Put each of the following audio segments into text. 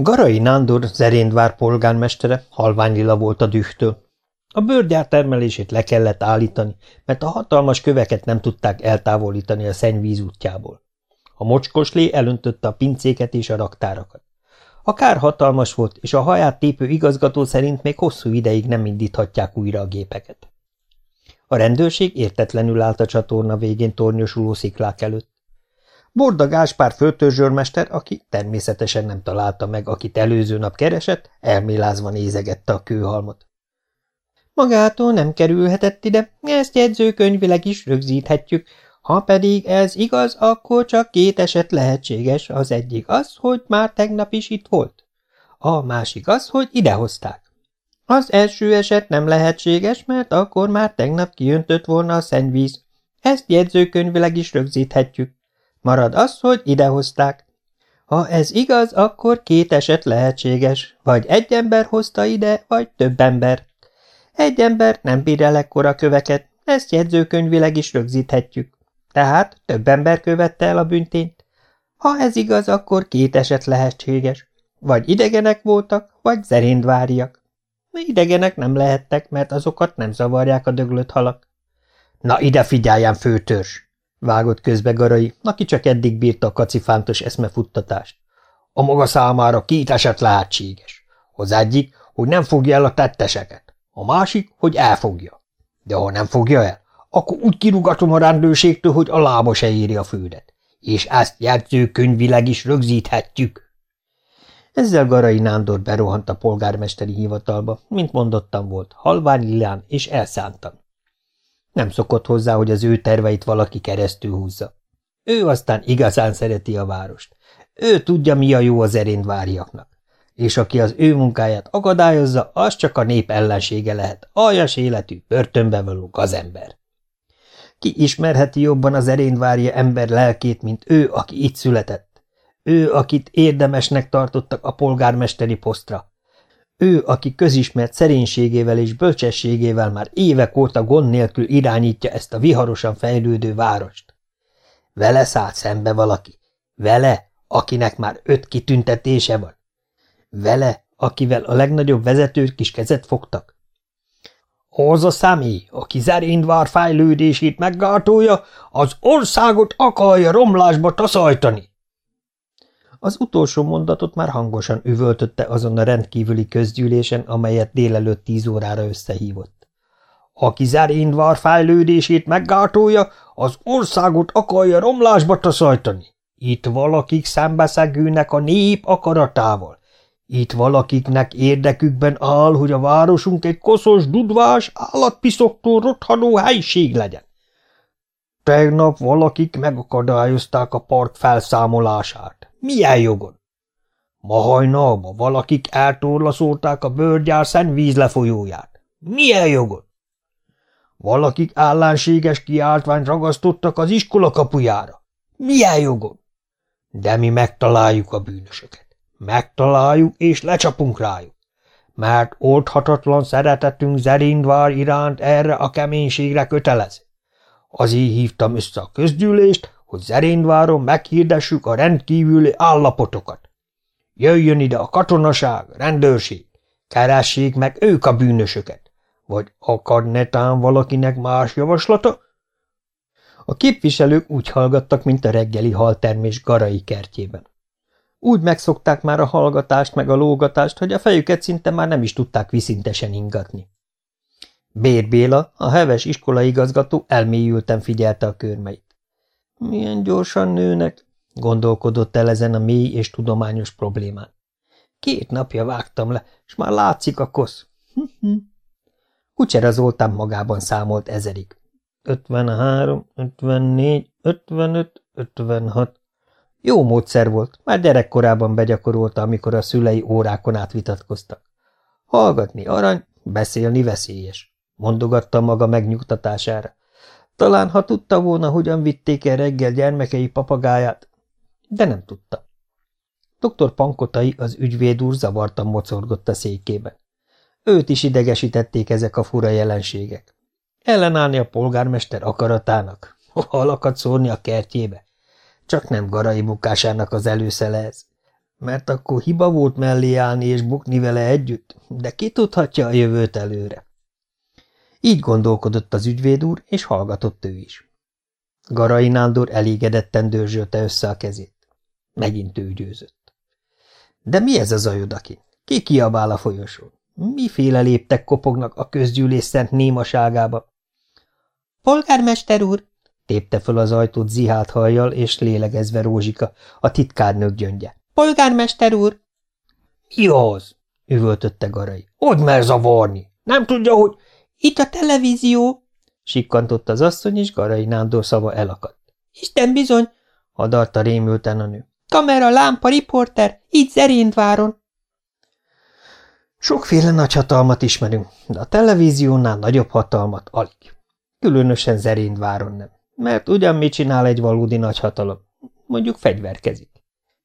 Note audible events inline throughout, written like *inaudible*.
Garai Nándor Zeréndvár polgármestere halványlila volt a dühtől. A bőrgyár termelését le kellett állítani, mert a hatalmas köveket nem tudták eltávolítani a szennyvíz útjából. A mocskoslé elöntötte a pincéket és a raktárakat. A kár hatalmas volt, és a haját tépő igazgató szerint még hosszú ideig nem indíthatják újra a gépeket. A rendőrség értetlenül állt a csatorna végén tornyosuló sziklák előtt. Borda Gáspár föltörzsörmester, aki természetesen nem találta meg, akit előző nap keresett, elmélázva nézegette a kőhalmot. Magától nem kerülhetett ide, ezt jegyzőkönyvileg is rögzíthetjük. Ha pedig ez igaz, akkor csak két eset lehetséges. Az egyik az, hogy már tegnap is itt volt. A másik az, hogy idehozták. Az első eset nem lehetséges, mert akkor már tegnap kiöntött volna a szennyvíz. Ezt jegyzőkönyvileg is rögzíthetjük. Marad az, hogy idehozták. Ha ez igaz, akkor két eset lehetséges, vagy egy ember hozta ide, vagy több ember. Egy ember nem bír el ekkora köveket, ezt jegyzőkönyvileg is rögzíthetjük. Tehát több ember követte el a büntényt. Ha ez igaz, akkor két eset lehetséges. Vagy idegenek voltak, vagy zerindváriak. Idegenek nem lehettek, mert azokat nem zavarják a döglött halak. Na ide figyeljen, főtörs! Vágott közbe Garai, aki csak eddig bírta a kacifántos eszmefuttatást. A maga számára két eset lehetséges. Az egyik, hogy nem fogja el a tetteseket, a másik, hogy elfogja. De ha nem fogja el, akkor úgy kirugatom a rendőrségtől, hogy a lába se éri a földet. És ezt jegyzőkönyvileg is rögzíthetjük. Ezzel Garai Nándor berohant a polgármesteri hivatalba, mint mondottam volt, halvány lilán és elszántan. Nem szokott hozzá, hogy az ő terveit valaki keresztül húzza. Ő aztán igazán szereti a várost. Ő tudja, mi a jó az erényváriaknak. És aki az ő munkáját akadályozza, az csak a nép ellensége lehet, aljas életű, börtönbe való gazember. Ki ismerheti jobban az erényvárja ember lelkét, mint ő, aki itt született? Ő, akit érdemesnek tartottak a polgármesteri posztra, ő, aki közismert szerénységével és bölcsességével már évek óta gond nélkül irányítja ezt a viharosan fejlődő várost. Vele szállt szembe valaki. Vele, akinek már öt kitüntetése van. Vele, akivel a legnagyobb vezetők is kezet fogtak. Az a személy, aki Zerindvár fejlődését meggátolja, az országot akarja romlásba taszajtani. Az utolsó mondatot már hangosan üvöltötte azon a rendkívüli közgyűlésen, amelyet délelőtt tíz órára összehívott. Aki Zerindvar fejlődését meggátolja, az országot akarja romlásba taszajtani. Itt valakik szembeszegülnek a nép akaratával. Itt valakiknek érdekükben áll, hogy a városunk egy koszos, dudvás, állatpiszoktól rothanó helység legyen. Tegnap valakik megakadályozták a park felszámolását. Milyen jogon? Ma hajnalban valakik eltorlaszolták a bőrgyár szennyvíz lefolyóját. Milyen jogon? Valakik állánséges kiáltványt ragasztottak az iskola kapujára. Milyen jogon? De mi megtaláljuk a bűnösöket. Megtaláljuk és lecsapunk rájuk. Mert oldhatatlan szeretetünk Zerindvár iránt erre a keménységre kötelez. Azért hívtam össze a közgyűlést, hogy Zerényváron meghirdessük a rendkívüli állapotokat. Jöjjön ide a katonaság, rendőrség, keressék meg ők a bűnösöket. Vagy akar netán valakinek más javaslata? A képviselők úgy hallgattak, mint a reggeli haltermés garai kertjében. Úgy megszokták már a hallgatást meg a lógatást, hogy a fejüket szinte már nem is tudták viszintesen ingatni. Bér Béla, a heves iskolaigazgató elmélyülten figyelte a körmeit. Milyen gyorsan nőnek, gondolkodott el ezen a mély és tudományos problémán. Két napja vágtam le, és már látszik a kosz. Kucsera Zoltán magában számolt ezerig. 53, 54, 55, 56. Jó módszer volt, már gyerekkorában begyakorolta, amikor a szülei órákon átvitatkoztak. Hallgatni arany, beszélni veszélyes, mondogatta maga megnyugtatására. Talán, ha tudta volna, hogyan vitték el reggel gyermekei papagáját, de nem tudta. Dr. Pankotai, az ügyvéd úr zavartan mocorgott a székében. Őt is idegesítették ezek a fura jelenségek. Ellenállni a polgármester akaratának, halakat szórni a kertjébe. Csak nem garai bukásának az előszele ez. mert akkor hiba volt mellé állni és bukni vele együtt, de ki tudhatja a jövőt előre. Így gondolkodott az ügyvéd úr, és hallgatott ő is. Garai Nándor elégedetten dörzsölte össze a kezét. Megint ő győzött. De mi ez a zajodakin? Ki kiabál a folyosón? Miféle léptek kopognak a közgyűlés szent némaságába? Polgármester úr! tépte föl az ajtót zihált hajjal és lélegezve Rózsika, a titkárnők gyöngye. Polgármester úr! Mi az? üvöltötte Garai. Hogy mer zavarni? Nem tudja, hogy... Itt a televízió! sikkantott az asszony, és Garai Nándor szava elakadt. Isten bizony! hadarta rémülten a nő. Kamera, lámpa, riporter, itt Zerindváron. Sokféle nagy hatalmat ismerünk, de a televíziónál nagyobb hatalmat alig. Különösen Zerindváron nem, mert ugyan mit csinál egy valódi nagy hatalom? Mondjuk fegyverkezik.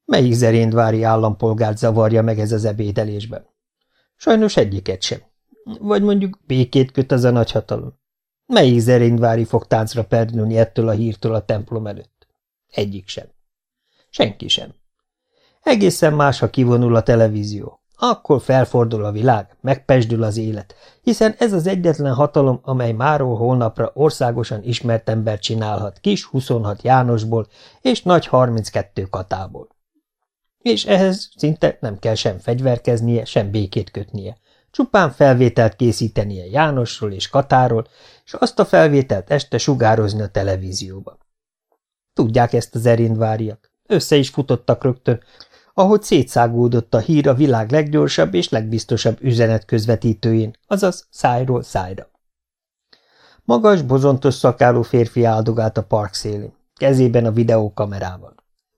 Melyik zerindvári állampolgárt zavarja meg ez az ebédelésben? Sajnos egyiket sem. Vagy mondjuk békét köt az a nagyhatalom. Melyik zerindvári fog táncra perdülni ettől a hírtől a templom előtt? Egyik sem. Senki sem. Egészen más, ha kivonul a televízió. Akkor felfordul a világ, megpesdül az élet, hiszen ez az egyetlen hatalom, amely máról holnapra országosan ismert ember csinálhat kis 26 Jánosból és nagy 32 Katából és ehhez szinte nem kell sem fegyverkeznie, sem békét kötnie. Csupán felvételt készítenie Jánosról és Katáról, és azt a felvételt este sugározni a televízióba. Tudják ezt az erindváriak. Össze is futottak rögtön, ahogy szétszágódott a hír a világ leggyorsabb és legbiztosabb üzenet közvetítőjén, azaz szájról szájra. Magas, bozontos szakáló férfi áldogált a park szélén, kezében a videókamerával.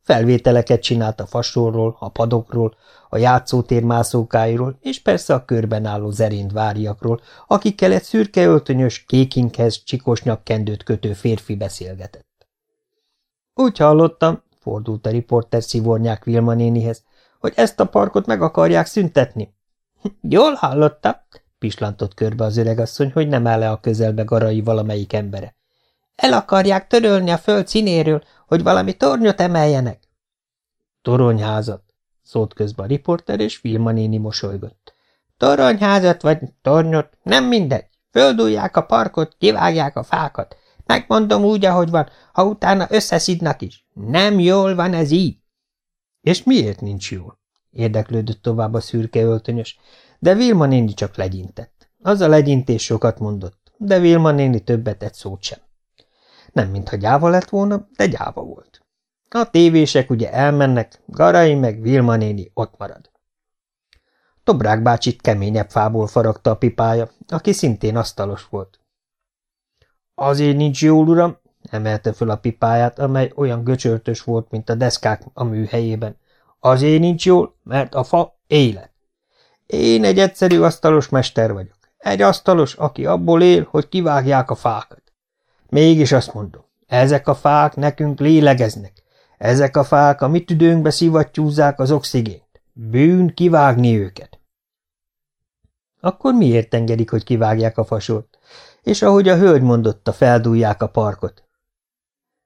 Felvételeket csinált a fasorról, a padokról, a játszótér mászókáiról, és persze a körben álló zerind váriakról, akikkel egy szürke öltönyös, kékinkhez csikos nyakkendőt kötő férfi beszélgetett. Úgy hallottam, fordult a riporter szivornyák Vilma nénihez, hogy ezt a parkot meg akarják szüntetni. *laughs* Jól hallotta, pislantott körbe az öregasszony, hogy nem áll-e a közelbe garai valamelyik embere. El akarják törölni a föld színéről, hogy valami tornyot emeljenek. Toronyházat, szólt közben a riporter, és Vilma néni mosolygott. Toronyházat vagy tornyot, nem mindegy. Földújják a parkot, kivágják a fákat. Megmondom úgy, ahogy van, ha utána összeszidnak is. Nem jól van ez így. És miért nincs jól? Érdeklődött tovább a szürke öltönyös, de Vilma néni csak legyintett. Az a legyintés sokat mondott, de Vilma néni többet egy szót sem. Nem mintha gyáva lett volna, de gyáva volt. A tévések ugye elmennek, Garai meg Vilma néni ott marad. Tobrák bácsit keményebb fából faragta a pipája, aki szintén asztalos volt. Azért nincs jól, uram, emelte föl a pipáját, amely olyan göcsörtös volt, mint a deszkák a műhelyében. Azért nincs jól, mert a fa élet. Én egy egyszerű asztalos mester vagyok. Egy asztalos, aki abból él, hogy kivágják a fákat. Mégis azt mondom, ezek a fák nekünk lélegeznek. Ezek a fák a mi tüdőnkbe szivattyúzzák az oxigént. Bűn kivágni őket. Akkor miért engedik, hogy kivágják a fasort? És ahogy a hölgy mondotta, feldúlják a parkot.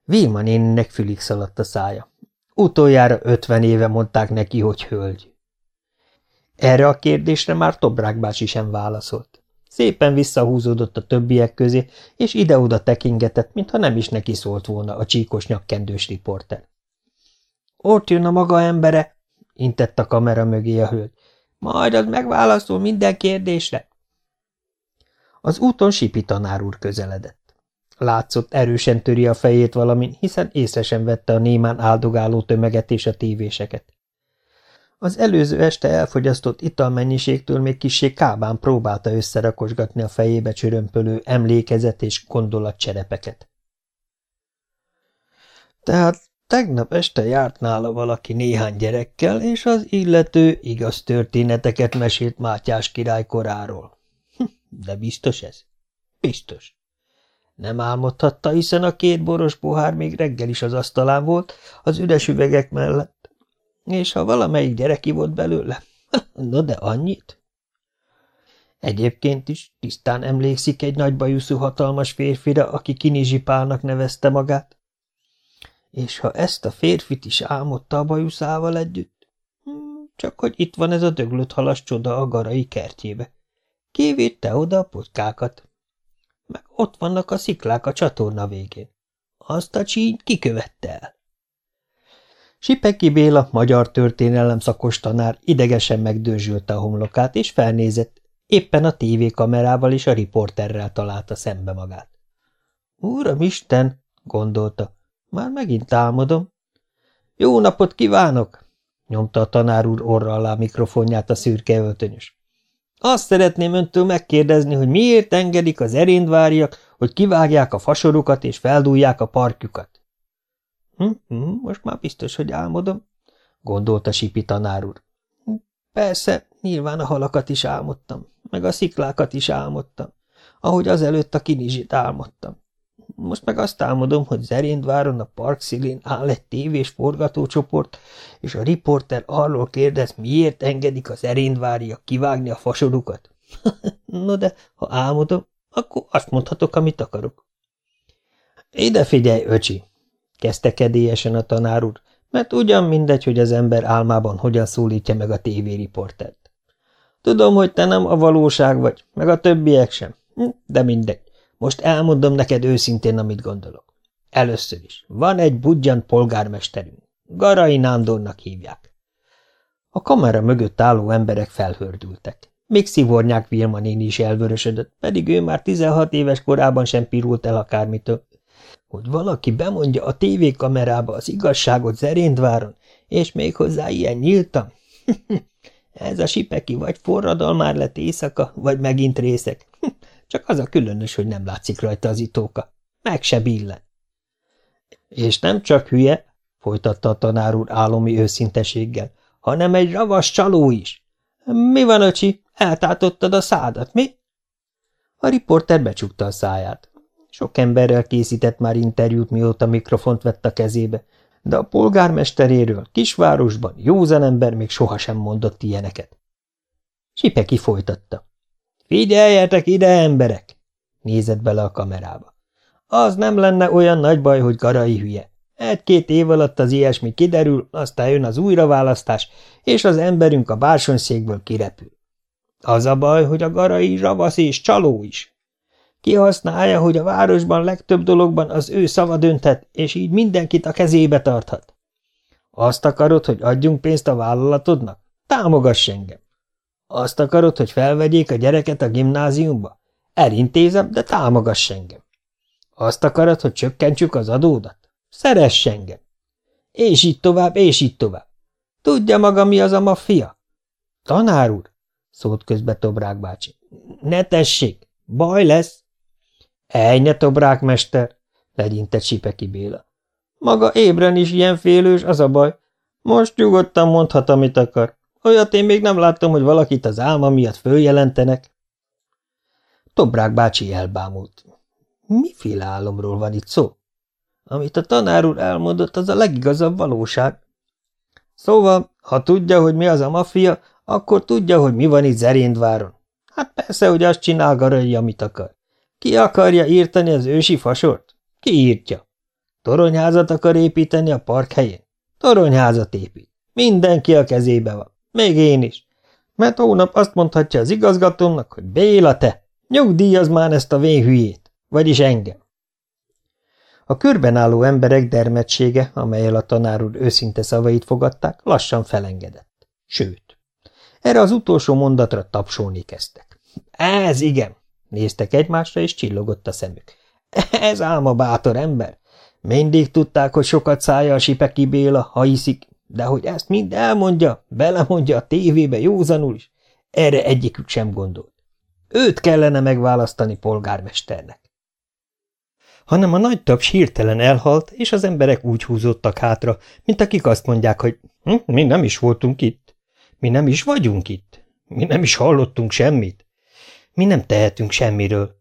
Vilma néninek fülig szaladt a szája. Utoljára ötven éve mondták neki, hogy hölgy. Erre a kérdésre már Tobrák bácsi sem válaszolt. Szépen visszahúzódott a többiek közé, és ide-oda tekingetett, mintha nem is neki szólt volna a csíkos nyakkendős riporter. Ott jön a maga embere, intett a kamera mögé a hölgy. Majd az megválaszol minden kérdésre. Az úton Sipi tanár úr közeledett. Látszott, erősen töri a fejét valamin, hiszen észre sem vette a némán áldogáló tömeget és a tévéseket. Az előző este elfogyasztott italmennyiségtől még kissé kábán próbálta összerakosgatni a fejébe csörömpölő emlékezet és gondolatcserepeket. Tehát tegnap este járt nála valaki néhány gyerekkel, és az illető igaz történeteket mesélt Mátyás király koráról. *laughs* De biztos ez? Biztos. Nem álmodhatta, hiszen a két boros pohár még reggel is az asztalán volt, az üres üvegek mellett. És ha valamelyik gyerek volt belőle, no de annyit? Egyébként is tisztán emlékszik egy nagy bajuszú hatalmas férfira, aki Kinizsipálnak nevezte magát. És ha ezt a férfit is álmodta a bajuszával együtt, csak hogy itt van ez a döglött halas csoda a garai kertjébe. Kivitte oda a putykákat. Meg ott vannak a sziklák a csatorna végén. Azt a csínyt kikövette el. Sipeki Béla, magyar történelem szakos tanár idegesen megdőzsülte a homlokát, és felnézett, éppen a tévékamerával és a riporterrel találta szembe magát. Úram Isten, gondolta, már megint álmodom. Jó napot kívánok! nyomta a tanár úr orra alá mikrofonját a szürke öltönyös. Azt szeretném öntől megkérdezni, hogy miért engedik az erindváriak, hogy kivágják a fasorukat és feldúlják a parkjukat. Hm, hm, most már biztos, hogy álmodom, gondolta Sipi tanár úr. Persze, nyilván a halakat is álmodtam, meg a sziklákat is álmodtam, ahogy azelőtt a kinizsit álmodtam. Most meg azt álmodom, hogy Zerindváron a Park szilén áll egy tévés forgatócsoport, és a riporter arról kérdez, miért engedik az erindváriak kivágni a fasorukat. *laughs* no de, ha álmodom, akkor azt mondhatok, amit akarok. Ide figyelj, öcsi, kezdte kedélyesen a tanár úr, mert ugyan mindegy, hogy az ember álmában hogyan szólítja meg a tévériportert. Tudom, hogy te nem a valóság vagy, meg a többiek sem, hm, de mindegy. Most elmondom neked őszintén, amit gondolok. Először is, van egy budjan polgármesterünk. Garai Nándornak hívják. A kamera mögött álló emberek felhördültek. Még Szivornyák Vilma néni is elvörösödött, pedig ő már 16 éves korában sem pirult el akármitől. Hogy valaki bemondja a tévékamerába az igazságot Zeréndváron, és még hozzá ilyen nyíltan? *laughs* Ez a sipeki vagy forradalmár lett éjszaka, vagy megint részek. *laughs* Csak az a különös, hogy nem látszik rajta az itóka. Meg se billen. És nem csak hülye, folytatta a tanár úr álomi őszinteséggel, hanem egy ravas csaló is. Mi van, öcsi? Eltátottad a szádat, mi? A riporter becsukta a száját. Sok emberrel készített már interjút, mióta mikrofont vett a kezébe, de a polgármesteréről kisvárosban józan ember még sohasem mondott ilyeneket. Sipeki folytatta. Figyeljetek ide, emberek! Nézett bele a kamerába. Az nem lenne olyan nagy baj, hogy garai hülye. Egy-két év alatt az ilyesmi kiderül, aztán jön az újraválasztás, és az emberünk a bársonyszékből kirepül. Az a baj, hogy a garai ravasz és csaló is. Kihasználja, hogy a városban legtöbb dologban az ő szava dönthet, és így mindenkit a kezébe tarthat. Azt akarod, hogy adjunk pénzt a vállalatodnak? Támogass engem. Azt akarod, hogy felvegyék a gyereket a gimnáziumba? Elintézem, de támogass engem. Azt akarod, hogy csökkentsük az adódat? Szeress engem. És így tovább, és így tovább. Tudja maga, mi az a maffia? Tanár úr, szólt közbe Tobrák bácsi. Ne tessék, baj lesz. Ejne, Tobrák mester, legyintett Sipeki Béla. Maga ébren is ilyen félős, az a baj. Most nyugodtan mondhat, amit akar. Olyat én még nem láttam, hogy valakit az álma miatt följelentenek. Tobrák bácsi elbámult. Miféle álomról van itt szó? Amit a tanár úr elmondott, az a legigazabb valóság. Szóval, ha tudja, hogy mi az a maffia, akkor tudja, hogy mi van itt Zeréndváron. Hát persze, hogy azt csinál Garai, amit akar. Ki akarja írtani az ősi fasort? Ki írtja? Toronyházat akar építeni a park helyén? Toronyházat épít. Mindenki a kezébe van. Még én is. Mert hónap azt mondhatja az igazgatómnak, hogy Béla te, nyugdíjaz már ezt a véhülyét, vagyis engem. A körben álló emberek dermedsége, amelyel a tanár úr őszinte szavait fogadták, lassan felengedett. Sőt, erre az utolsó mondatra tapsolni kezdtek. Ez igen, néztek egymásra, és csillogott a szemük. Ez álma bátor ember. Mindig tudták, hogy sokat szája a Sipeki Béla, ha iszik, de hogy ezt mind elmondja, belemondja a tévébe józanul is, erre egyikük sem gondolt. Őt kellene megválasztani polgármesternek. Hanem a nagy taps hirtelen elhalt, és az emberek úgy húzódtak hátra, mint akik azt mondják, hogy hm, mi nem is voltunk itt, mi nem is vagyunk itt, mi nem is hallottunk semmit, mi nem tehetünk semmiről.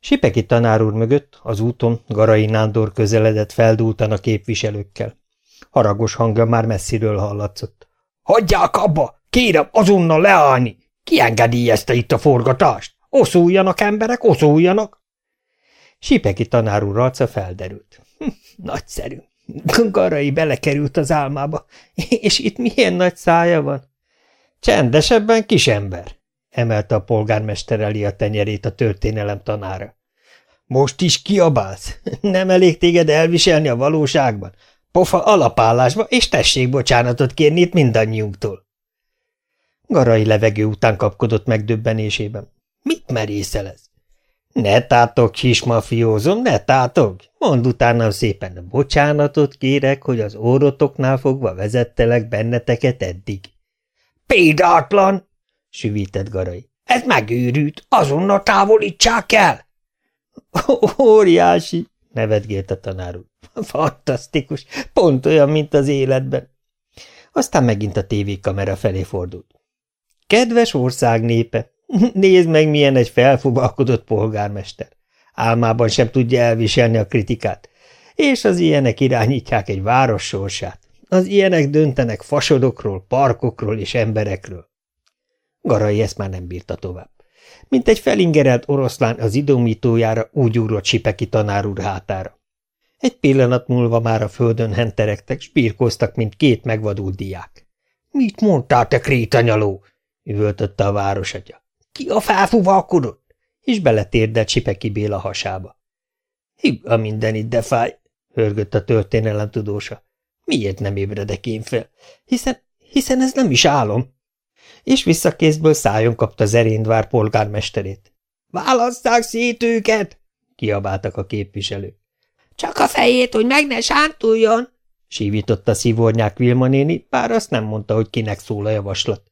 Sipeki tanár úr mögött, az úton Garai Nándor közeledett feldúltan a képviselőkkel. Haragos hangja már messziről hallatszott. – Hagyják abba! Kérem azonnal leállni! Ki engedélyezte itt a forgatást? Oszuljanak emberek, oszuljanak! Sipeki tanár úr arca felderült. Hm, nagyszerű. Garai belekerült az álmába, és itt milyen nagy szája van. Csendesebben, kisember, emelte a polgármester elé a tenyerét a történelem tanára. Most is kiabálsz? *laughs* Nem elég téged elviselni a valóságban? Pofa alapállásba, és tessék bocsánatot kérni itt mindannyiunktól. Garai levegő után kapkodott megdöbbenésében. Mit merészel ez? Ne tátog, kis mafiózom, ne tátog! Mondd utána szépen, bocsánatot kérek, hogy az órotoknál fogva vezettelek benneteket eddig. Példátlan! Süvített Garai. Ez megőrült, azonnal távolítsák el! Óriási! nevetgélt a tanár úr. Fantasztikus, pont olyan, mint az életben. Aztán megint a tévékamera felé fordult. Kedves ország népe, nézd meg, milyen egy felfubalkodott polgármester. Álmában sem tudja elviselni a kritikát. És az ilyenek irányítják egy város sorsát. Az ilyenek döntenek fasodokról, parkokról és emberekről. Garai ezt már nem bírta tovább. Mint egy felingerelt oroszlán az idomítójára úgy ugrott Sipeki tanár úr hátára. Egy pillanat múlva már a földön henteregtek, spírkoztak, mint két megvadult diák. – Mit mondtál, te krétanyaló? – üvöltötte a városatya. – Ki a felfúvalkodott? És beletérdelt Sipeki Béla hasába. – Hű, a mindenit, de fáj! – hörgött a történelem tudósa. – Miért nem ébredek én fel? Hiszen, hiszen ez nem is álom és visszakézből szájon kapta Zeréndvár polgármesterét. – Válasszák szét őket! – kiabáltak a képviselők. – Csak a fejét, hogy meg ne sántuljon! – sívította szívornyák Vilma néni, bár azt nem mondta, hogy kinek szól a javaslat.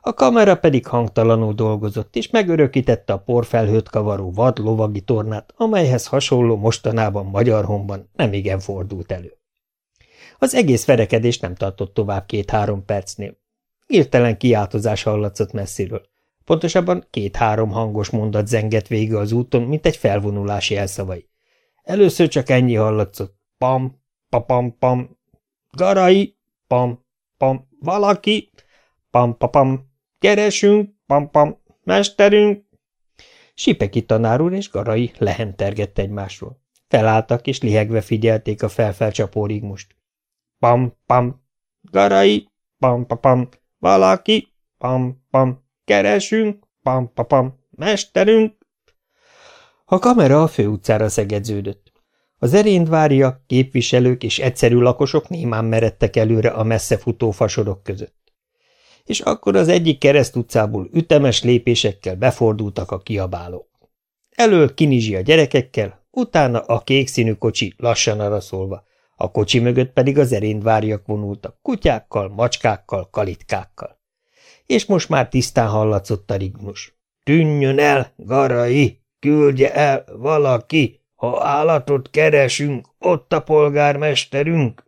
A kamera pedig hangtalanul dolgozott, és megörökítette a porfelhőt kavaró vad lovagi tornát, amelyhez hasonló mostanában magyar honban nem igen fordult elő. Az egész verekedés nem tartott tovább két-három percnél. Írtelen kiáltozás hallatszott messziről. Pontosabban két-három hangos mondat zengett vége az úton, mint egy felvonulási jelszavai. Először csak ennyi hallatszott. Pam, papam, pam, garai, pam, pam, valaki, pam, papam, keresünk, pam, pam, mesterünk. Sipeki tanár úr és garai lehentergett egymásról. Felálltak, és lihegve figyelték a felfelcsapó rigmust. Pam, pam, garai, pam, papam, valaki, pam-pam, keresünk, pam-pam, mesterünk. A kamera a főutcára szegedződött. Az eréndvária, képviselők és egyszerű lakosok némán meredtek előre a messze futó fasorok között. És akkor az egyik kereszt utcából ütemes lépésekkel befordultak a kiabálók. Elől Kinizsi a gyerekekkel, utána a kék színű kocsi lassan araszolva, a kocsi mögött pedig az eréndváriak vonultak, kutyákkal, macskákkal, kalitkákkal. És most már tisztán hallatszott a rigmus. Tűnjön el, garai, küldje el valaki, ha állatot keresünk, ott a polgármesterünk.